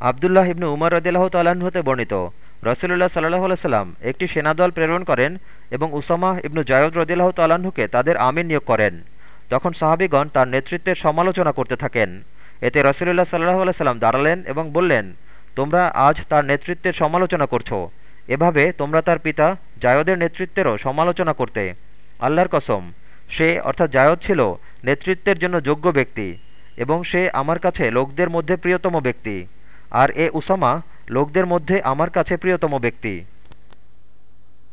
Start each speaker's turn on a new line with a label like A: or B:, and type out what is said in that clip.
A: আবদুল্লাহ ইবনু উমর রদিল্লাহ তাল্লাহ্ন হতে বর্ণিত। রসুল্লাহ সাল্লাহ সাল্লাম একটি সেনাদল প্রেরণ করেন এবং উসামাহ ইবনু জায়দ রদিল্লাহ তাল্লাহ্নকে তাদের আমির নিয়োগ করেন। তখন সাহাবিগণ তার নেতৃত্বের সমালোচনা করতে থাকেন, এতে রসুল্লাহ সাল্লাহ সাল্লাম দাঁড়ালেন এবং বললেন, তোমরা আজ তার নেতৃত্বের সমালোচনা করছ। এভাবে তোমরা তার পিতা জায়দের নেতৃত্বেরও সমালোচনা করতে। আল্লাহর কসম, সে অর্থাৎ জায়দ ছিল নেতৃত্বের জন্য যোগ্য ব্যক্তি এবং সে আমার কাছে লোকদের মধ্যে প্রিয়তম ব্যক্তি। আর এ উসামা লোকদের মধ্যে আমার কাছে প্রিয়তম ব্যক্তি।